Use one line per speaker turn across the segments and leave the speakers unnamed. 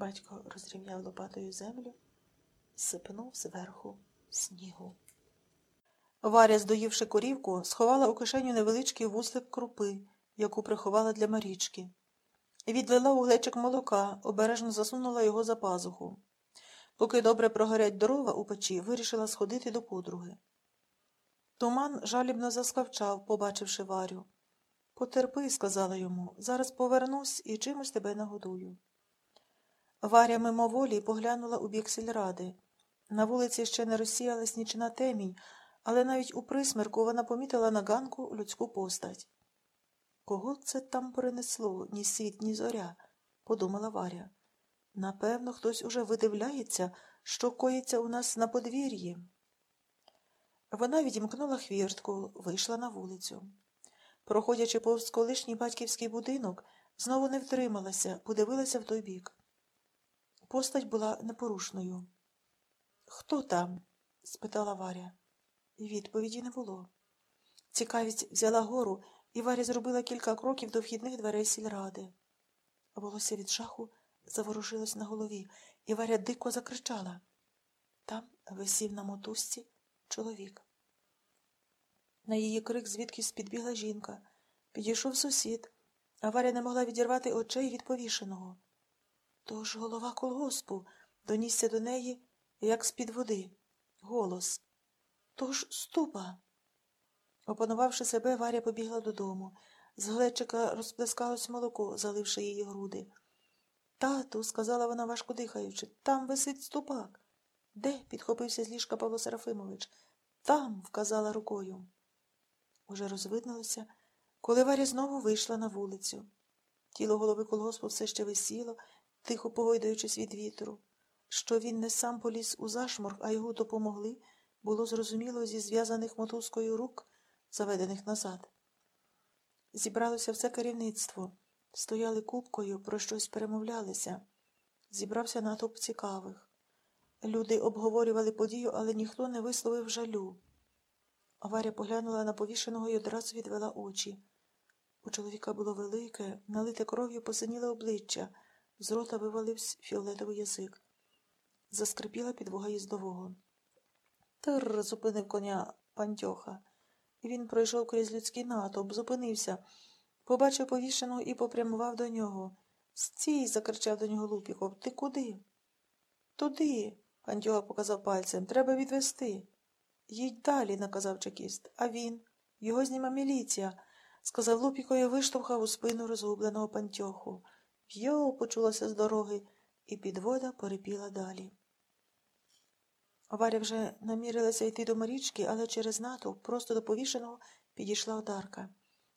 Батько розрівняв лопатою землю, сипнув зверху снігу. Варя, здоївши корівку, сховала у кишеню невеличкий вузлик крупи, яку приховала для Марічки. Відлила у глечик молока, обережно засунула його за пазуху. Поки добре прогорять дрова у печі, вирішила сходити до подруги. Туман жалібно заскавчав, побачивши Варю. Потерпи, сказала йому, зараз повернусь і чимось тебе нагодую. Варя мимоволі поглянула у бік сільради. На вулиці ще не розсіялась нічна темінь, але навіть у присмерку вона помітила на ганку людську постать. Кого це там принесло, ні світ, ні зоря, подумала Варя. Напевно, хтось уже видивляється, що коїться у нас на подвір'ї. Вона відімкнула хвіртку, вийшла на вулицю. Проходячи повз колишній батьківський будинок, знову не втрималася, подивилася в той бік. Постать була непорушною. Хто там? спитала Варя. Відповіді не було. Цікавість взяла гору, і Варя зробила кілька кроків до вхідних дверей сільради. Волосся від жаху заворушилось на голові, і Варя дико закричала. Там висів на мотузці чоловік. На її крик звідкись підбігла жінка. Підійшов сусід, а Варя не могла відірвати очей від повішеного. Тож голова колгоспу донісся до неї, як з-під води. Голос. Тож ступа. Опанувавши себе, Варя побігла додому. З глечика розплескалось молоко, заливши її груди. Тату, сказала вона, важко дихаючи, там висить ступак. Де? підхопився з ліжка Павло Серафимович. Там, вказала рукою. Уже розвиднулося, коли Варя знову вийшла на вулицю. Тіло голови колгоспу все ще висіло, тихо погойдаючись від вітру. Що він не сам поліз у зашморг, а його допомогли, було зрозуміло зі зв'язаних мотузкою рук, заведених назад. Зібралося все керівництво, стояли купкою, про щось перемовлялися. Зібрався натовп цікавих. Люди обговорювали подію, але ніхто не висловив жалю. Варя поглянула на повішеного і одразу відвела очі. У чоловіка було велике, налите кров'ю посиніле обличчя, з рота вивалився фіолетовий язик. Заскрипіла підвога їздового. Тир зупинив коня пантьоха. Він пройшов крізь людський натовп, зупинився, побачив повішеного і попрямував до нього. Стій. закричав до нього Лупіков. Ти куди? Туди. Пантьоха показав пальцем. Треба відвести. Їдь далі, наказав чекіст. А він? Його зніме міліція, сказав Лупіко і виштовхав у спину розгубленого пантьоху. Йо, почулося з дороги, і підвода порипіла далі. Варя вже намірилася йти до Марічки, але через натовп просто до повішеного підійшла одарка.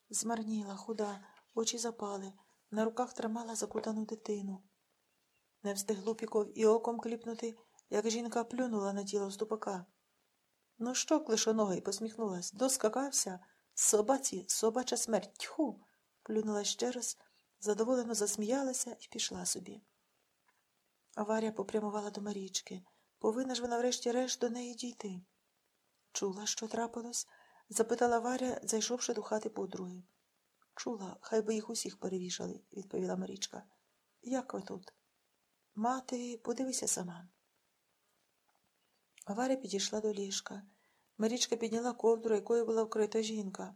Змарніла, худа, очі запали, на руках тримала закутану дитину. Не встиг Лупіков і оком кліпнути, як жінка плюнула на тіло ступака. Ну що, клишоногий, посміхнулась, доскакався. Собаці, собача смерть, тьху. плюнула ще раз, задоволено засміялася і пішла собі. Аварія попрямувала до Марічки. Повинна ж вона врешті-решт до неї дійти. Чула, що трапилось? запитала Варя, зайшовши до хати подруги. Чула, хай би їх усіх перевішали, відповіла Марічка. Як ви тут? Мати, подивися сама. Варя підійшла до ліжка. Марічка підняла ковдру, якою була вкрита жінка.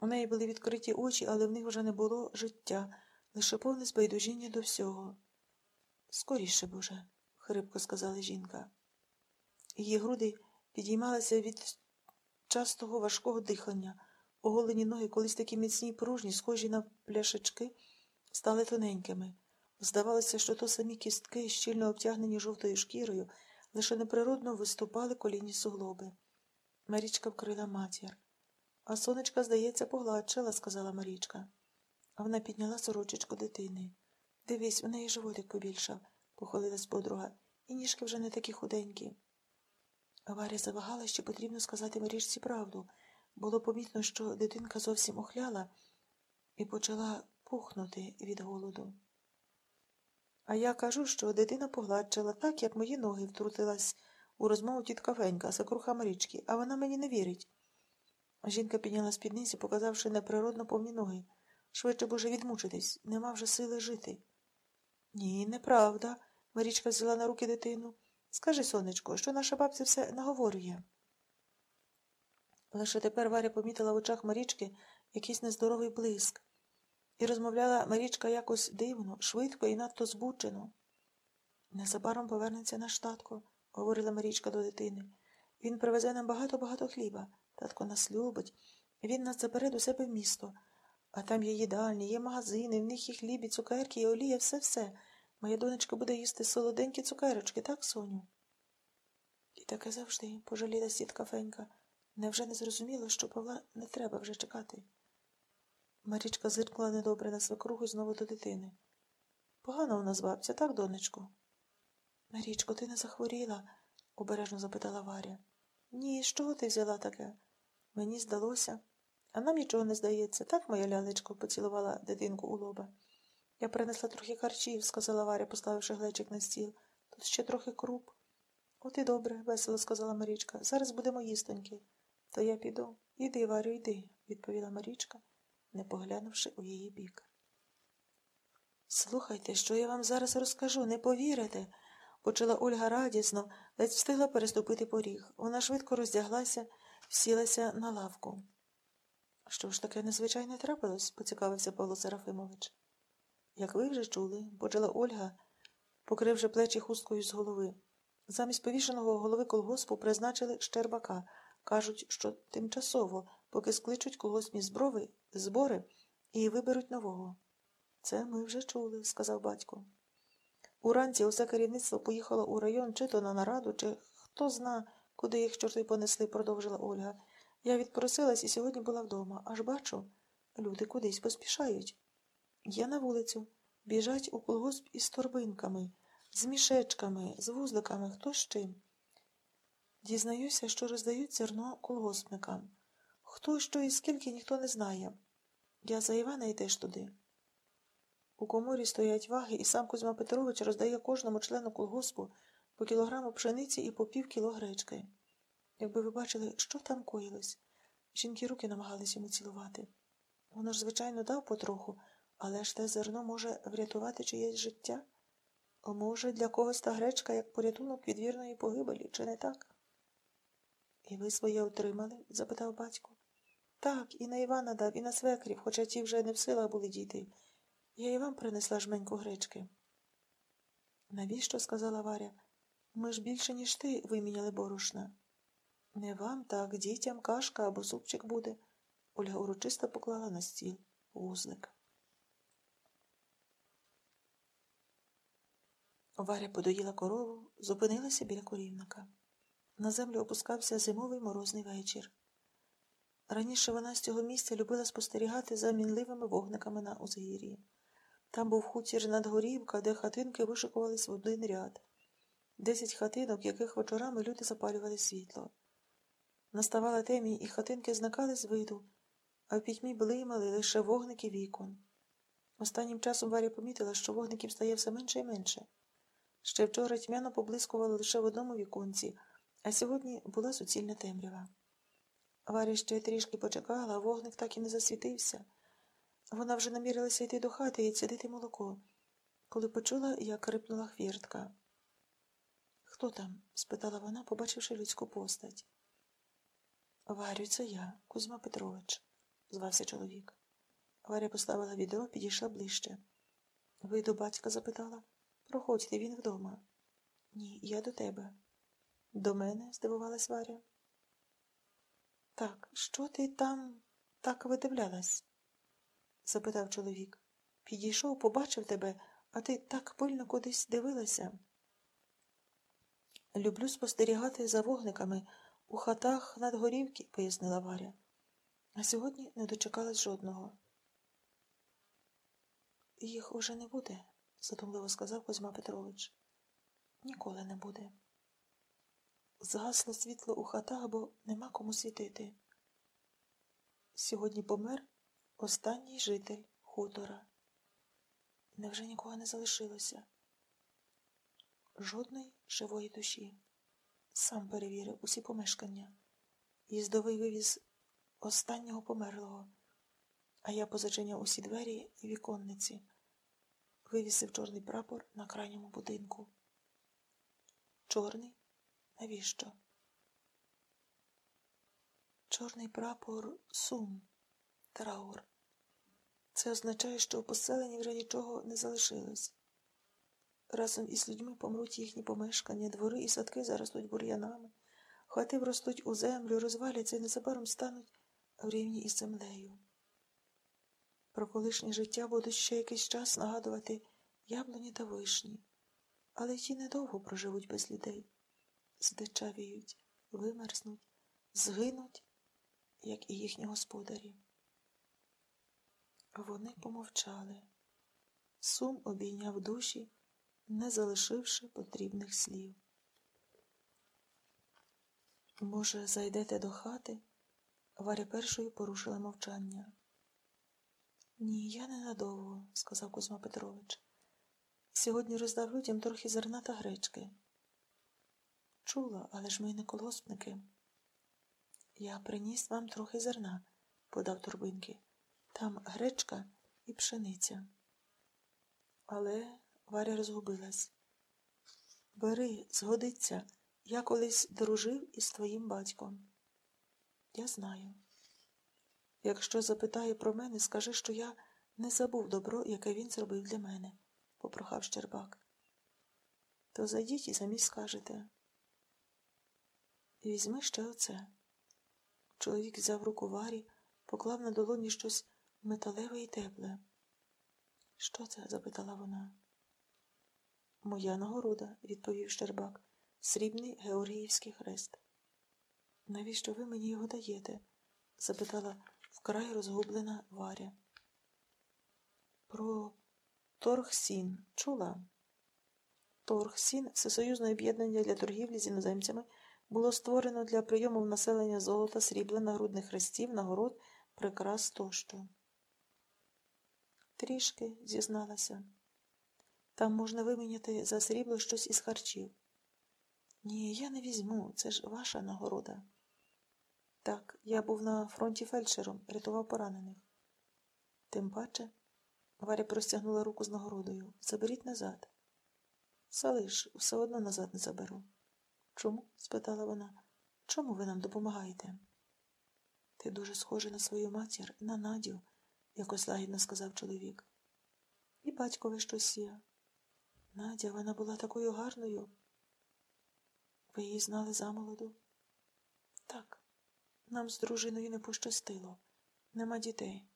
У неї були відкриті очі, але в них вже не було життя, лише повне збайдужіння до всього. Скоріше, Боже хрипко сказала жінка. Її груди підіймалися від частого важкого дихання. Оголені ноги, колись такі міцні й пружні, схожі на пляшечки, стали тоненькими. Здавалося, що то самі кістки, щільно обтягнені жовтою шкірою, лише неприродно виступали колінні суглоби. Марічка вкрила матір. А сонечка, здається, погладшила, сказала Марічка. А вона підняла сорочечку дитини. Дивись, у неї животик побільшав похвалилась подруга, і ніжки вже не такі худенькі. Аварія завагала, що потрібно сказати Марічці правду. Було помітно, що дитинка зовсім охляла і почала пухнути від голоду. А я кажу, що дитина погладжила так, як мої ноги втрутилась у розмову тітка Венька, сакруха Марічки, а вона мені не вірить. Жінка підняла спідниці, показавши неприродно повні ноги. Швидше боже відмучитись, нема вже сили жити. Ні, неправда, Марічка взяла на руки дитину. Скажи, сонечко, що наша бабця все наговорює. Лише тепер Варя помітила в очах Марічки якийсь нездоровий блиск. І розмовляла Марічка якось дивно, швидко і надто збуджено. Незабаром повернеться наш татко, говорила Марічка до дитини. Він привезе нам багато-багато хліба. Татко нас любить. Він нас забере до себе в місто. А там є їдальні, є магазини, в них і хліб, і цукерки, і олія, все-все. Моя донечка буде їсти солоденькі цукерочки, так, Соню? І таке завжди, пожаліла сітка Фенька. Невже не зрозуміло, що Павла не треба вже чекати? Марічка зиркнула недобре на свекруху і знову до дитини. Погано у нас бабця, так, донечко? Марічко, ти не захворіла? обережно запитала Варя. Ні, з чого ти взяла таке? Мені здалося. А нам нічого не здається, так, моя лялечко, поцілувала дитинку у лоба. Я принесла трохи харчів, сказала Варя, поставивши глечик на стіл. Тут ще трохи круп. От і добре, весело сказала Марічка. Зараз будемо їстоньки. То я піду. Іди, Варю, йди, відповіла Марічка, не поглянувши у її бік. Слухайте, що я вам зараз розкажу, не повірите, почала Ольга радісно, ледь встигла переступити поріг. Вона швидко роздяглася, сілася на лавку. Що ж таке незвичайне трапилось? поцікавився Павло Серафимович. Як ви вже чули, почала Ольга, покривши плечі хусткою з голови. Замість повішеного голови колгоспу призначили Щербака. Кажуть, що тимчасово, поки скличуть колгоспні зброви, збори і виберуть нового. Це ми вже чули, сказав батько. Уранці усе керівництво поїхало у район чи то на нараду, чи хто зна, куди їх чорти понесли, продовжила Ольга. Я відпросилась і сьогодні була вдома, аж бачу, люди кудись поспішають. Я на вулицю. Біжать у колгосп із торбинками, з мішечками, з вузликами, хто з чим. Дізнаюся, що роздають зерно колгоспникам. Хто що і скільки ніхто не знає. Я за Івана і теж туди. У коморі стоять ваги, і сам Кузьма Петрович роздає кожному члену колгоспу по кілограму пшениці і по пів кіло гречки. Якби ви бачили, що там коїлось, жінки руки намагались йому цілувати. Воно ж, звичайно, дав потроху, але ж те зерно може врятувати чиєсь життя. А може, для когось та гречка як порятунок від вірної погибелі, чи не так? І ви своє отримали? запитав батько. Так, і на Івана дав, і на свекрів, хоча ті вже не в силах були діти. Я і вам принесла жменьку гречки. Навіщо? сказала Варя. Ми ж більше, ніж ти, виміняли борошна. Не вам, так, дітям кашка або супчик буде. Ольга урочисто поклала на стіл вузлик. Варя подоїла корову, зупинилася біля корівника. На землю опускався зимовий морозний вечір. Раніше вона з цього місця любила спостерігати за мінливими вогниками на узгір'ї. Там був хутір надгорівка, де хатинки вишикувались в один ряд, десять хатинок, яких вечорами люди запалювали світло. Наставала темінь, і хатинки зникали з виду, а в пітьмі блимали лише вогники вікон. Останнім часом Варя помітила, що вогників стає все менше і менше. Ще вчора тьмяно поблискувало лише в одному віконці, а сьогодні була суцільна темрява. Варя ще трішки почекала, а вогник так і не засвітився. Вона вже намірилася йти до хати і цідити молоко, коли почула, як рипнула хвіртка. Хто там? спитала вона, побачивши людську постать. Варю, це я, Кузьма Петрович, звався чоловік. Варя поставила відро, підійшла ближче. Ви до батька? запитала. Проходьте, він вдома. Ні, я до тебе. До мене? здивувалась Варя. Так, що ти там так видивлялась? запитав чоловік. Підійшов, побачив тебе, а ти так пильно кудись дивилася. Люблю спостерігати за вогниками у хатах над горівки, пояснила Варя. А сьогодні не дочекалась жодного. Їх уже не буде, задумливо сказав Козьма Петрович. Ніколи не буде. Згасло світло у хатах, бо нема кому світити. Сьогодні помер останній житель хутора. Невже нікого не залишилося? Жодної живої душі. Сам перевірив усі помешкання. Їздовий вивіз останнього померлого, а я позачиняв усі двері і віконниці, вивісив чорний прапор на крайньому будинку. Чорний? Навіщо? Чорний прапор сум, траур. Це означає, що у поселенні вже нічого не залишилось. Разом із людьми помруть їхні помешкання, двори і садки заростуть бур'янами, хати вростуть у землю, розваляться і незабаром стануть в рівні із землею. Про колишнє життя будуть ще якийсь час нагадувати яблуні та вишні, але ті недовго проживуть без людей, здичавіють, вимерзнуть, згинуть, як і їхні господарі. Вони помовчали. Сум обійняв душі, не залишивши потрібних слів. Може, зайдете до хати? Варя першою порушила мовчання. Ні, я ненадовго, сказав Кузьма Петрович. Сьогодні роздав людям трохи зерна та гречки. Чула, але ж ми не колгоспники. Я приніс вам трохи зерна, подав турбинки. Там гречка і пшениця. Але Варя розгубилась. Бери, згодиться, я колись дружив із твоїм батьком. Я знаю. Якщо запитає про мене, скажи, що я не забув добро, яке він зробив для мене, попрохав Щербак. То зайдіть і самі скажете. Візьми ще оце. Чоловік взяв руку Варі, поклав на долоні щось металеве і тепле. Що це? запитала вона. Моя нагорода, відповів Щербак, срібний Георгіївський хрест. Навіщо ви мені його даєте? запитала вкрай розгублена Варя. Про Торгсін чула? Торгсін, всесоюзне об'єднання для торгівлі з іноземцями, було створено для прийому в населення золота, срібла, нагрудних хрестів, нагород, прикрас тощо. Трішки, зізналася. Там можна виміняти за срібло щось із харчів. Ні, я не візьму, це ж ваша нагорода. Так, я був на фронті фельдшером, рятував поранених. Тим паче, Варя простягнула руку з нагородою. Заберіть назад. Залиш, все одно назад не заберу. Чому? спитала вона. Чому ви нам допомагаєте? Ти дуже схожий на свою матір, на Надю, якось лагідно сказав чоловік. І батькові щось є. Надя, вона була такою гарною. Ви її знали замолоду? Так, нам з дружиною не пощастило. Нема дітей.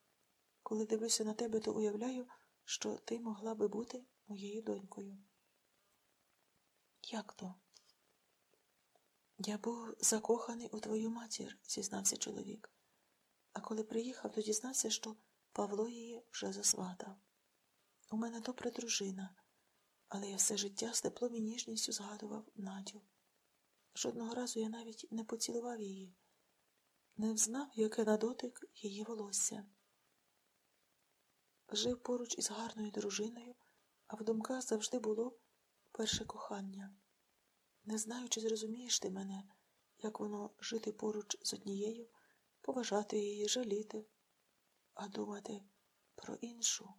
Коли дивлюся на тебе, то уявляю, що ти могла би бути моєю донькою. Як то? Я був закоханий у твою матір, зізнався чоловік. А коли приїхав, то дізнався, що Павло її вже засватав. У мене добра дружина, але я все життя з теплом і ніжністю згадував Надю. Жодного разу я навіть не поцілував її, не взнав, яке на дотик її волосся. Жив поруч із гарною дружиною, а в думках завжди було перше кохання. Не знаю, чи зрозумієш ти мене, як воно жити поруч з однією, поважати її, жаліти, а думати про іншу.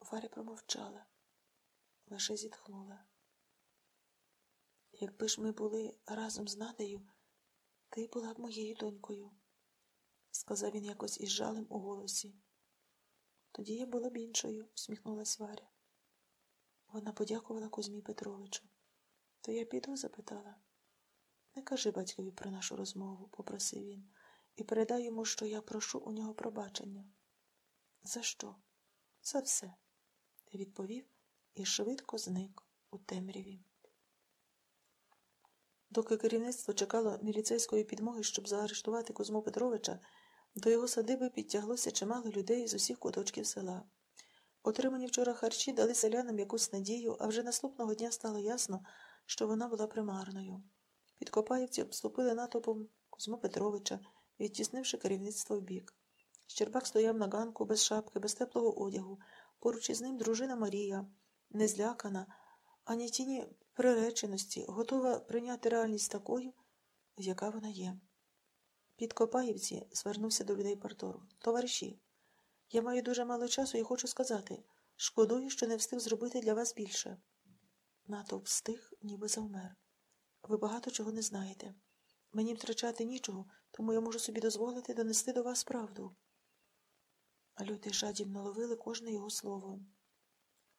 Варя промовчала, лише зітхнула. Якби ж ми були разом з Надею, ти була б моєю донькою, сказав він якось із жалем у голосі. Тоді я була б іншою, всміхнулась Варя. Вона подякувала Кузьмі Петровичу. То я піду? запитала. Не кажи батькові про нашу розмову, попросив він, і передай йому, що я прошу у нього пробачення. За що? За все, відповів і швидко зник у темряві. Доки керівництво чекало міліцейської підмоги, щоб заарештувати Кузьму Петровича, до його садиби підтяглося чимало людей з усіх куточків села. Отримані вчора харчі дали селянам якусь надію, а вже наступного дня стало ясно, що вона була примарною. Підкопаївці обступили натовпом Кузьму Петровича, відтіснивши керівництво вбік. Щербак стояв на ганку без шапки, без теплого одягу. Поруч із ним дружина Марія, не злякана, ані тіні приреченості, готова прийняти реальність такою, яка вона є. Під Копаївці звернувся до людей партору. Товариші, я маю дуже мало часу і хочу сказати шкодую, що не встиг зробити для вас більше. Натовп стих, ніби завмер. Ви багато чого не знаєте. Мені втрачати нічого, тому я можу собі дозволити донести до вас правду. Люди жадібно ловили кожне його слово.